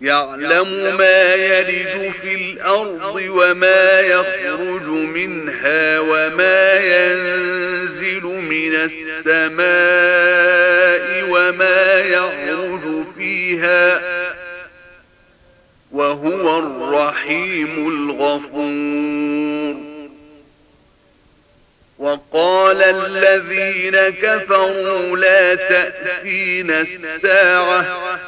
يعلم ما يلد في الأرض وما يخرج منها وما ينزل من السماء وما يعرج فيها وهو الرحيم الغفور. وقال الذين كفروا لا تأتين الساعة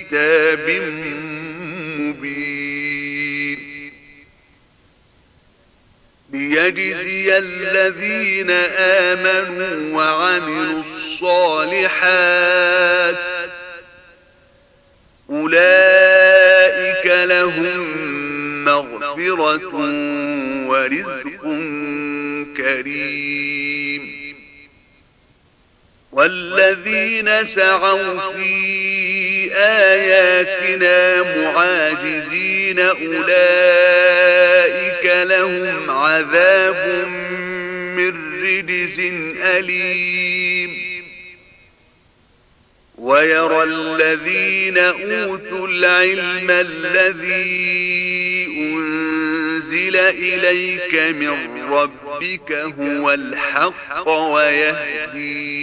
كتاب مبين. ليجزي الذين آمنوا وعملوا الصالحات أولئك لهم مغفرة ورزق كريم. والذين سعوا في آياتنا معاجزين أولئك لهم عذاب من رجز أليم. ويرى الذين أوتوا العلم الذي أنزل إليك من ربك هو الحق ويهدي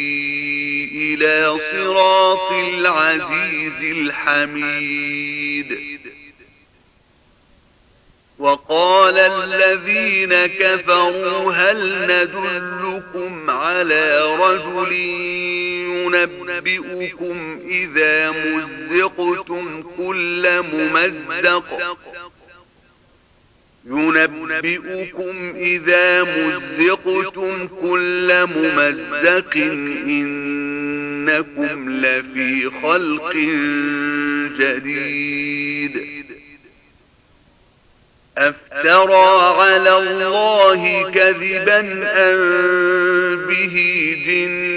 إلى صراط العزيز الحميد. وقال الذين كفروا هل ندلكم على رجل ينبئكم إذا مزقتم كل ممزق؟ ينبئكم إذا مزقتم كل ممزق إنكم لفي خلق جديد. أفترى على الله كذبا أن به جنة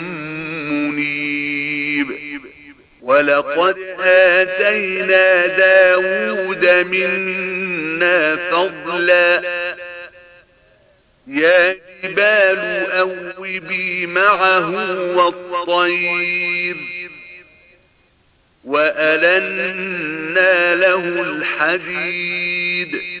ولقد آتينا داود منا فضلا. يا جبال أوبي معه والطير. وألنا له الحديد.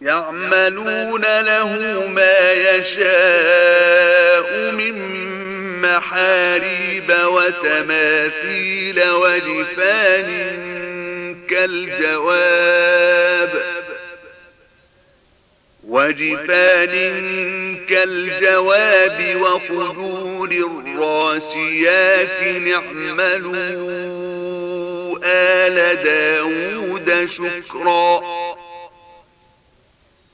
يعملون له ما يشاء من محاريب وتماثيل ولفان كالجواب وجفان كالجواب وقدور الراسيات نعملوا آل داود شكرا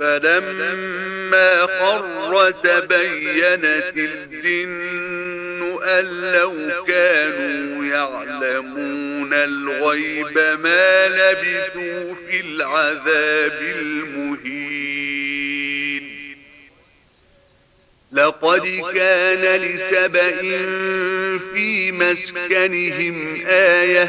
فلما خر تبينت الجن أن لو كانوا يعلمون الغيب ما لبثوا في العذاب المهين. لقد كان لسبأ في مسكنهم آية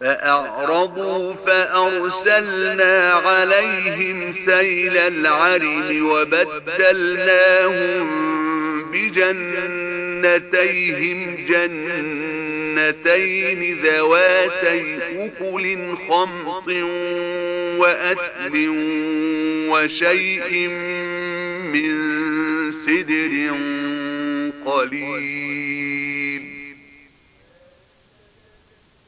فأعرضوا فأرسلنا عليهم سيل العرم وبدلناهم بجنتيهم جنتين ذواتي أكل خمط وأثل وشيء من سدر قليل.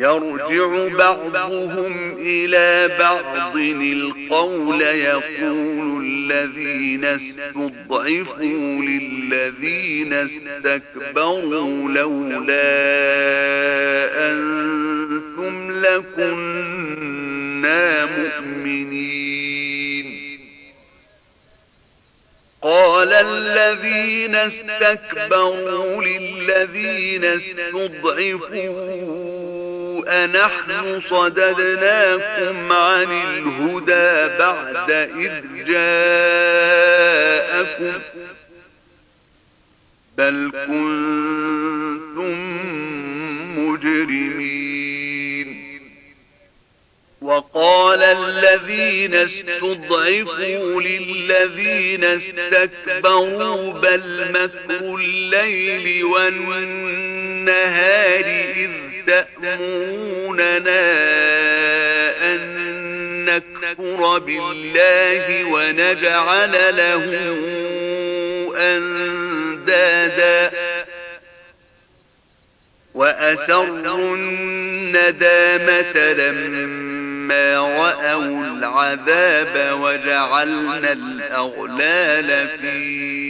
يرجع بعضهم إلى بعض القول يقول الذين استضعفوا للذين استكبروا لولا أنتم لكنا مؤمنين. قال الذين استكبروا للذين استضعفوا أنحن صددناكم عن الهدى بعد إذ جاءكم بل كنتم مجرمين. وقال الذين استضعفوا للذين استكبروا بل مكر الليل والنهار إذ تأموننا أن نكفر بالله ونجعل له أندادا. وأسروا الندامة لما رأوا العذاب وجعلنا الأغلال في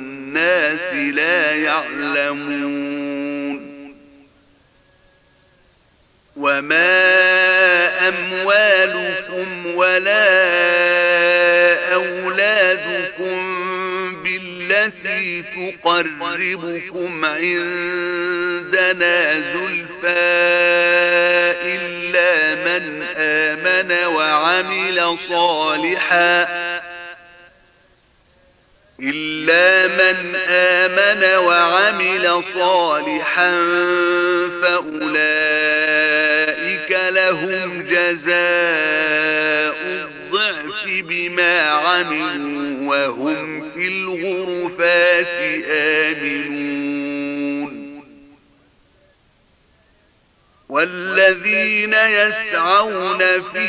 لا يعلمون. وما أموالكم ولا أولادكم بالتي تقربكم عندنا زلفى إلا من آمن وعمل صالحا. إلا من آمن وعمل صالحا فأولئك لهم جزاء الضعف بما عملوا وهم في الغرفات آمنون. والذين يسعون في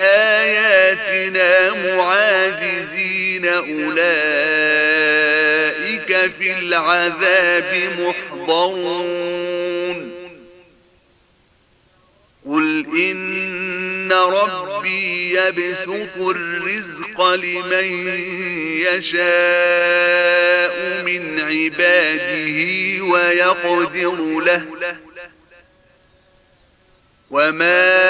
آياتنا معاجزين أولئك في العذاب محضرون. قل إن ربي يبسط الرزق لمن يشاء من عباده ويقدر له. وما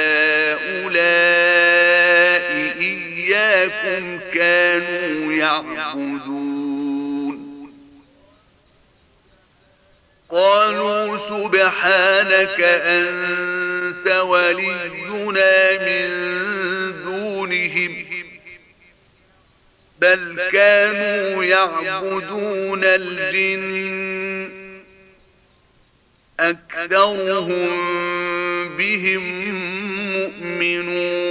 إياكم كانوا يعبدون. قالوا سبحانك أنت ولينا من دونهم. بل كانوا يعبدون الجن أكثرهم بهم مؤمنون.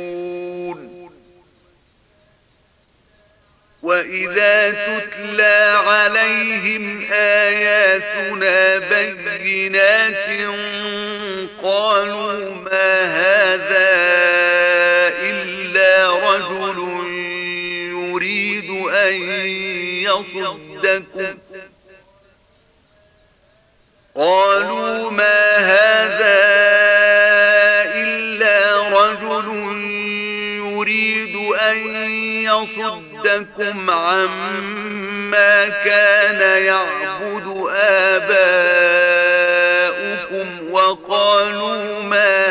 وإذا تتلى عليهم آياتنا بينات قالوا ما هذا إلا رجل يريد أن يصدكم قالوا ما هذا إلا رجل يريد أن يصدكم عما كان يعبد آباؤكم وقالوا ما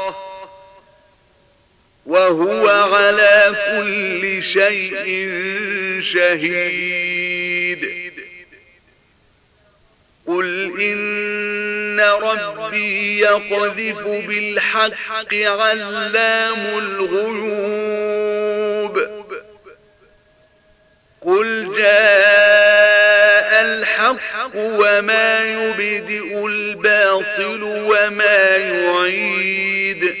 وهو على كل شيء شهيد. قل إن ربي يقذف بالحق علام الغيوب. قل جاء الحق وما يبدئ الباطل وما يعيد.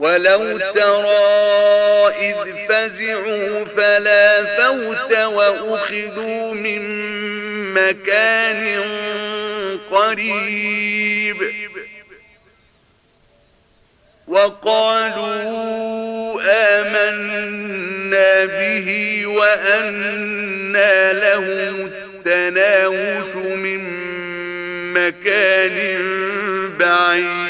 ولو ترى إذ فزعوا فلا فوت وأخذوا من مكان قريب. وقالوا آمنا به وأنا لهم التناوش من مكان بعيد.